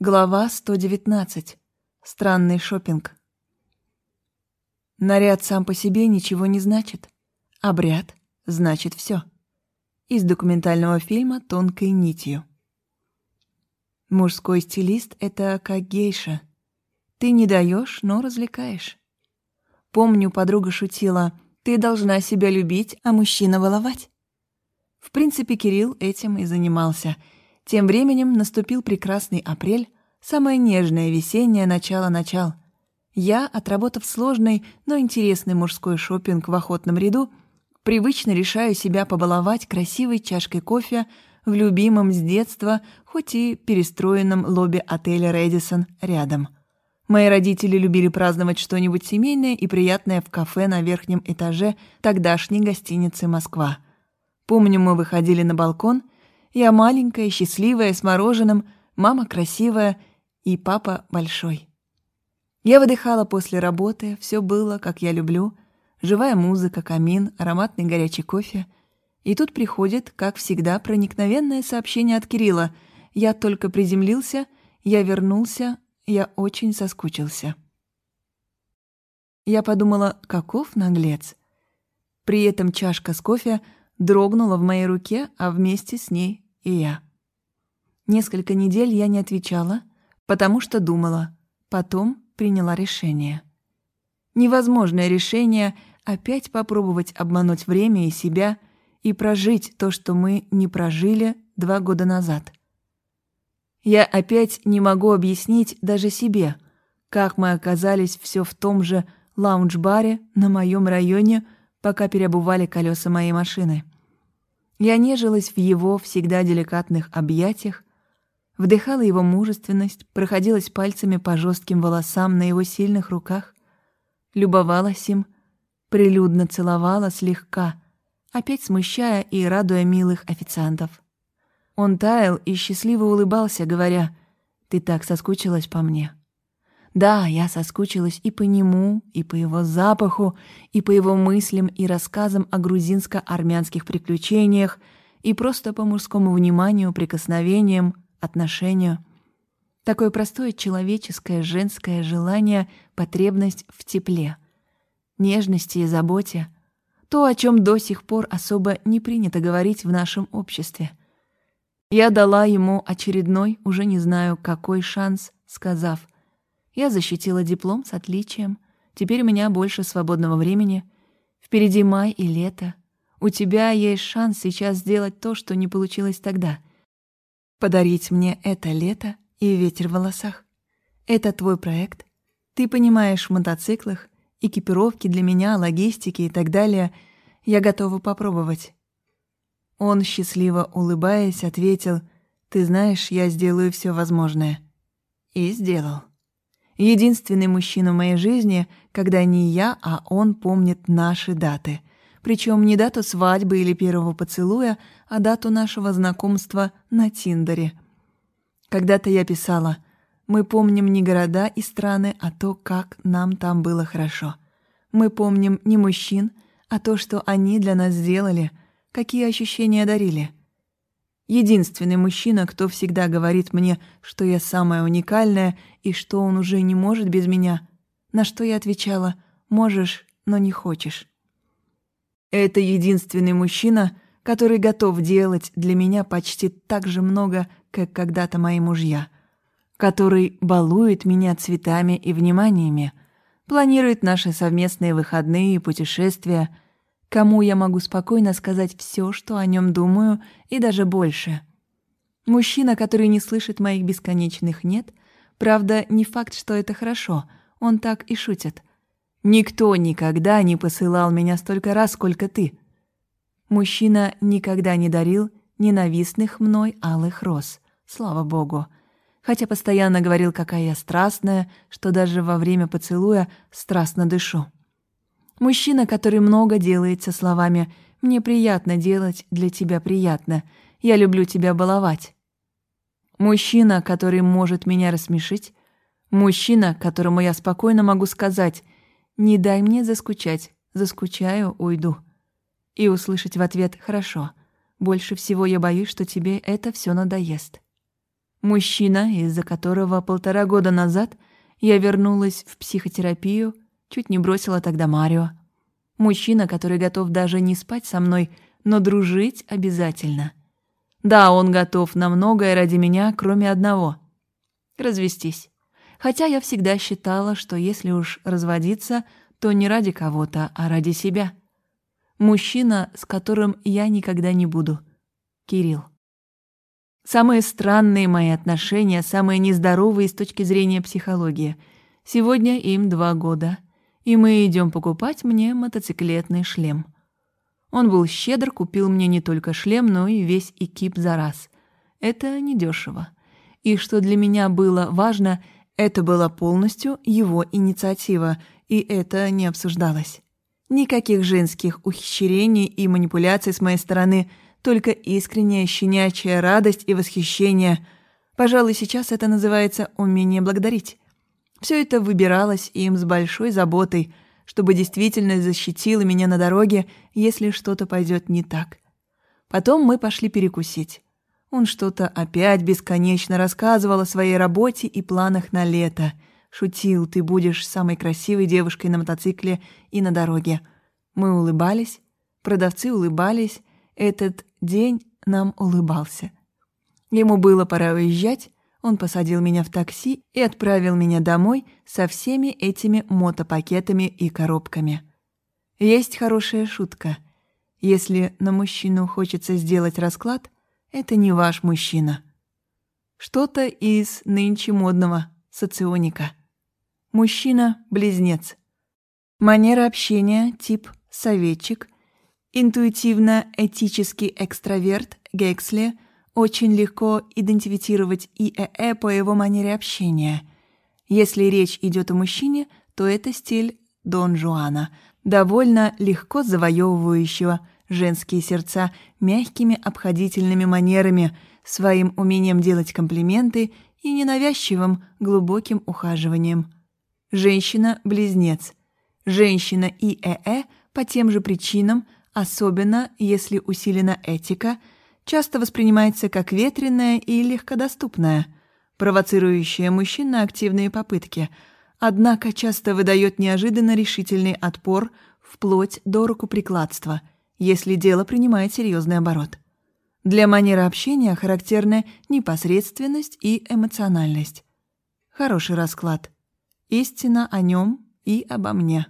Глава 119. Странный шопинг. Наряд сам по себе ничего не значит. Обряд значит все. Из документального фильма «Тонкой нитью». Мужской стилист — это как гейша. Ты не даешь, но развлекаешь. Помню, подруга шутила, ты должна себя любить, а мужчина баловать. В принципе, Кирилл этим и занимался — тем временем наступил прекрасный апрель, самое нежное весеннее начало-начал. Я, отработав сложный, но интересный мужской шопинг в охотном ряду, привычно решаю себя побаловать красивой чашкой кофе в любимом с детства, хоть и перестроенном лобби отеля «Рэдисон» рядом. Мои родители любили праздновать что-нибудь семейное и приятное в кафе на верхнем этаже тогдашней гостиницы «Москва». Помню, мы выходили на балкон — я маленькая, счастливая, с мороженым, мама красивая и папа большой. Я выдыхала после работы, все было, как я люблю. Живая музыка, камин, ароматный горячий кофе. И тут приходит, как всегда, проникновенное сообщение от Кирилла. Я только приземлился, я вернулся, я очень соскучился. Я подумала, каков наглец. При этом чашка с кофе — дрогнула в моей руке, а вместе с ней и я. Несколько недель я не отвечала, потому что думала, потом приняла решение. Невозможное решение опять попробовать обмануть время и себя и прожить то, что мы не прожили два года назад. Я опять не могу объяснить даже себе, как мы оказались все в том же лаунж-баре на моем районе – пока переобували колеса моей машины. Я нежилась в его всегда деликатных объятиях, вдыхала его мужественность, проходилась пальцами по жестким волосам на его сильных руках, любовалась им, прилюдно целовала слегка, опять смущая и радуя милых официантов. Он таял и счастливо улыбался, говоря, «Ты так соскучилась по мне». Да, я соскучилась и по нему, и по его запаху, и по его мыслям и рассказам о грузинско-армянских приключениях, и просто по мужскому вниманию, прикосновениям, отношению. Такое простое человеческое женское желание, потребность в тепле, нежности и заботе. То, о чем до сих пор особо не принято говорить в нашем обществе. Я дала ему очередной, уже не знаю какой шанс, сказав — я защитила диплом с отличием. Теперь у меня больше свободного времени. Впереди май и лето. У тебя есть шанс сейчас сделать то, что не получилось тогда. Подарить мне это лето и ветер в волосах. Это твой проект. Ты понимаешь в мотоциклах, экипировке для меня, логистике и так далее. Я готова попробовать. Он, счастливо улыбаясь, ответил, «Ты знаешь, я сделаю все возможное». И сделал. Единственный мужчина в моей жизни, когда не я, а он помнит наши даты. Причем не дату свадьбы или первого поцелуя, а дату нашего знакомства на Тиндере. Когда-то я писала «Мы помним не города и страны, а то, как нам там было хорошо. Мы помним не мужчин, а то, что они для нас сделали, какие ощущения дарили». Единственный мужчина, кто всегда говорит мне, что я самая уникальная и что он уже не может без меня. На что я отвечала «можешь, но не хочешь». Это единственный мужчина, который готов делать для меня почти так же много, как когда-то мои мужья, который балует меня цветами и вниманиями, планирует наши совместные выходные и путешествия — Кому я могу спокойно сказать все, что о нем думаю, и даже больше. Мужчина, который не слышит моих бесконечных «нет», правда, не факт, что это хорошо, он так и шутит. «Никто никогда не посылал меня столько раз, сколько ты». Мужчина никогда не дарил ненавистных мной алых роз, слава богу. Хотя постоянно говорил, какая я страстная, что даже во время поцелуя страстно дышу. Мужчина, который много делает со словами «Мне приятно делать, для тебя приятно, я люблю тебя баловать». Мужчина, который может меня рассмешить. Мужчина, которому я спокойно могу сказать «Не дай мне заскучать, заскучаю, уйду». И услышать в ответ «Хорошо, больше всего я боюсь, что тебе это все надоест». Мужчина, из-за которого полтора года назад я вернулась в психотерапию, чуть не бросила тогда Марио. Мужчина, который готов даже не спать со мной, но дружить обязательно. Да, он готов на многое ради меня, кроме одного — развестись. Хотя я всегда считала, что если уж разводиться, то не ради кого-то, а ради себя. Мужчина, с которым я никогда не буду. Кирилл. Самые странные мои отношения, самые нездоровые с точки зрения психологии. Сегодня им два года. И мы идем покупать мне мотоциклетный шлем. Он был щедр, купил мне не только шлем, но и весь экип за раз. Это недешево. И что для меня было важно, это была полностью его инициатива, и это не обсуждалось. Никаких женских ухищрений и манипуляций с моей стороны – только искренняя щенячья радость и восхищение. Пожалуй, сейчас это называется умение благодарить. Все это выбиралось им с большой заботой, чтобы действительно защитило меня на дороге, если что-то пойдет не так. Потом мы пошли перекусить. Он что-то опять бесконечно рассказывал о своей работе и планах на лето. Шутил, ты будешь самой красивой девушкой на мотоцикле и на дороге. Мы улыбались, продавцы улыбались, этот день нам улыбался. Ему было пора уезжать, он посадил меня в такси и отправил меня домой со всеми этими мотопакетами и коробками. Есть хорошая шутка. Если на мужчину хочется сделать расклад, это не ваш мужчина. Что-то из нынче модного соционика. Мужчина-близнец. Манера общения тип советчик – Интуитивно-этический экстраверт Гексли очень легко идентифицировать ИЭЭ по его манере общения. Если речь идет о мужчине, то это стиль Дон Жуана, довольно легко завоевывающего женские сердца мягкими обходительными манерами, своим умением делать комплименты и ненавязчивым глубоким ухаживанием. Женщина-близнец. Женщина ИЭЭ по тем же причинам – особенно если усилена этика, часто воспринимается как ветреная и легкодоступная, провоцирующая мужчин на активные попытки, однако часто выдает неожиданно решительный отпор вплоть до рукоприкладства, если дело принимает серьезный оборот. Для манеры общения характерны непосредственность и эмоциональность. Хороший расклад. Истина о нем и обо мне.